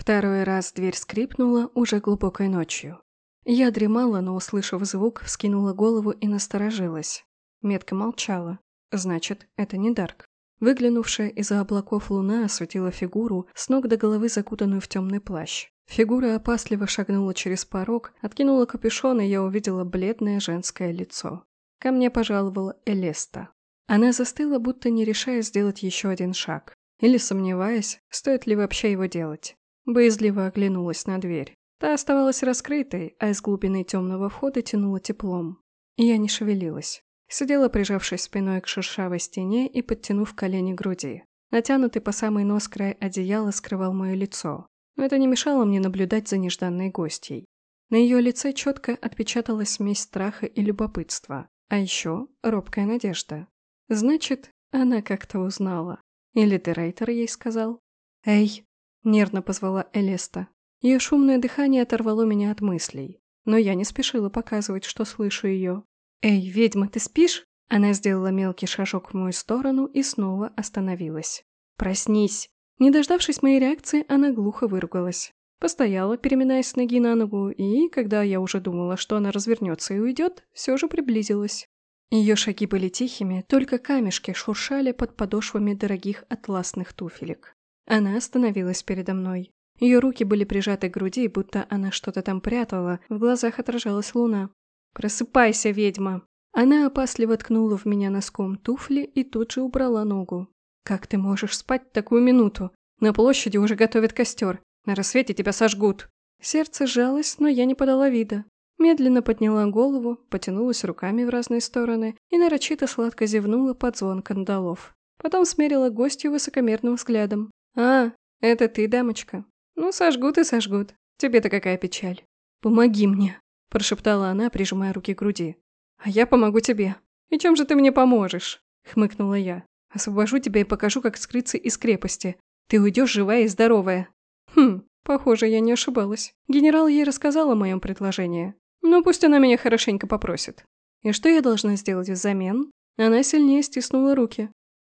Второй раз дверь скрипнула уже глубокой ночью. Я дремала, но, услышав звук, вскинула голову и насторожилась. Метка молчала. Значит, это не Дарк. Выглянувшая из-за облаков луна осветила фигуру, с ног до головы закутанную в темный плащ. Фигура опасливо шагнула через порог, откинула капюшон, и я увидела бледное женское лицо. Ко мне пожаловала Элеста. Она застыла, будто не решая сделать еще один шаг. Или сомневаясь, стоит ли вообще его делать. Боязливо оглянулась на дверь. Та оставалась раскрытой, а из глубины темного входа тянуло теплом. Я не шевелилась. Сидела, прижавшись спиной к шершавой стене и подтянув колени к груди. Натянутый по самый нос край одеяла скрывал мое лицо, но это не мешало мне наблюдать за нежданной гостьей. На ее лице четко отпечаталась смесь страха и любопытства, а еще робкая надежда. Значит, она как-то узнала. Или Дерейтер ей сказал. «Эй!» – нервно позвала Элеста. Ее шумное дыхание оторвало меня от мыслей, но я не спешила показывать, что слышу ее. «Эй, ведьма, ты спишь?» Она сделала мелкий шажок в мою сторону и снова остановилась. «Проснись!» Не дождавшись моей реакции, она глухо выругалась. Постояла, переминаясь с ноги на ногу, и, когда я уже думала, что она развернется и уйдет, все же приблизилась. Ее шаги были тихими, только камешки шуршали под подошвами дорогих атласных туфелек. Она остановилась передо мной. Ее руки были прижаты к груди, будто она что-то там прятала, в глазах отражалась луна. «Просыпайся, ведьма!» Она опасливо ткнула в меня носком туфли и тут же убрала ногу. «Как ты можешь спать такую минуту? На площади уже готовят костер. На рассвете тебя сожгут». Сердце сжалось, но я не подала вида. Медленно подняла голову, потянулась руками в разные стороны и нарочито сладко зевнула под звон кандалов. Потом смерила гостью высокомерным взглядом. «А, это ты, дамочка? Ну, сожгут и сожгут. Тебе-то какая печаль?» «Помоги мне!» – прошептала она, прижимая руки к груди. «А я помогу тебе. И чем же ты мне поможешь?» – хмыкнула я. «Освобожу тебя и покажу, как скрыться из крепости. Ты уйдешь живая и здоровая». «Хм, похоже, я не ошибалась. Генерал ей рассказал о моем предложении. Ну, пусть она меня хорошенько попросит. И что я должна сделать взамен?» Она сильнее стиснула руки.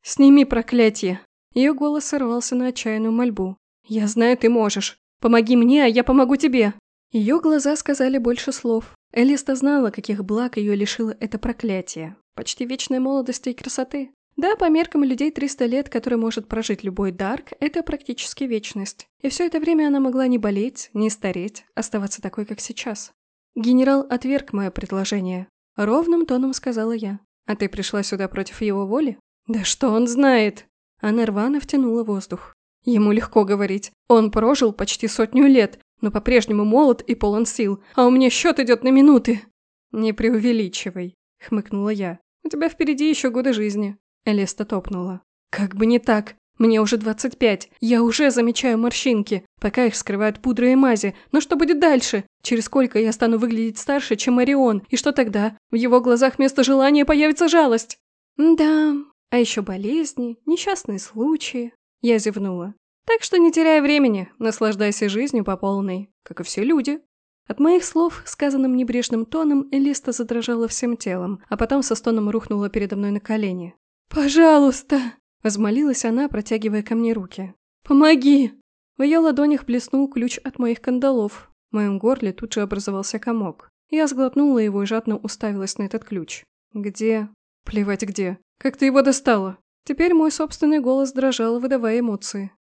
«Сними проклятие!» Ее голос сорвался на отчаянную мольбу. «Я знаю, ты можешь. Помоги мне, а я помогу тебе!» Ее глаза сказали больше слов. Элиста знала, каких благ ее лишило это проклятие. Почти вечной молодости и красоты. Да, по меркам людей 300 лет, которые может прожить любой Дарк, это практически вечность. И все это время она могла не болеть, не стареть, оставаться такой, как сейчас. Генерал отверг мое предложение. Ровным тоном сказала я. «А ты пришла сюда против его воли?» «Да что он знает?» Она рвано втянула воздух. Ему легко говорить. Он прожил почти сотню лет, но по-прежнему молод и полон сил, а у меня счет идет на минуты». «Не преувеличивай», — хмыкнула я. «У тебя впереди еще годы жизни». Элеста топнула. «Как бы не так. Мне уже 25. Я уже замечаю морщинки, пока их скрывают пудрой и мази. Но что будет дальше? Через сколько я стану выглядеть старше, чем Орион? И что тогда? В его глазах вместо желания появится жалость». «Да, а еще болезни, несчастные случаи». Я зевнула. Так что не теряй времени, наслаждайся жизнью по полной, как и все люди. От моих слов, сказанным небрежным тоном, Элиста задрожала всем телом, а потом со стоном рухнула передо мной на колени. «Пожалуйста!» – возмолилась она, протягивая ко мне руки. «Помоги!» В ее ладонях блеснул ключ от моих кандалов. В моем горле тут же образовался комок. Я сглотнула его и жадно уставилась на этот ключ. «Где?» «Плевать где. Как ты его достала?» Теперь мой собственный голос дрожал, выдавая эмоции.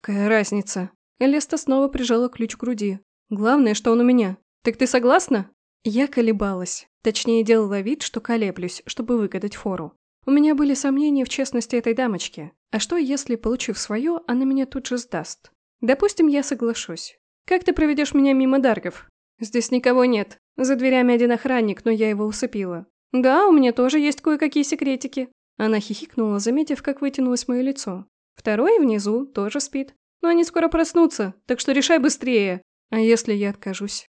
«Какая разница?» Элеста снова прижала ключ к груди. «Главное, что он у меня. Так ты согласна?» Я колебалась. Точнее, делала вид, что колеблюсь, чтобы выгадать фору. У меня были сомнения в честности этой дамочки. А что, если, получив свое, она меня тут же сдаст? Допустим, я соглашусь. Как ты проведешь меня мимо Даргов? Здесь никого нет. За дверями один охранник, но я его усыпила. Да, у меня тоже есть кое-какие секретики. Она хихикнула, заметив, как вытянулось мое лицо. Второй внизу тоже спит. Но они скоро проснутся, так что решай быстрее. А если я откажусь?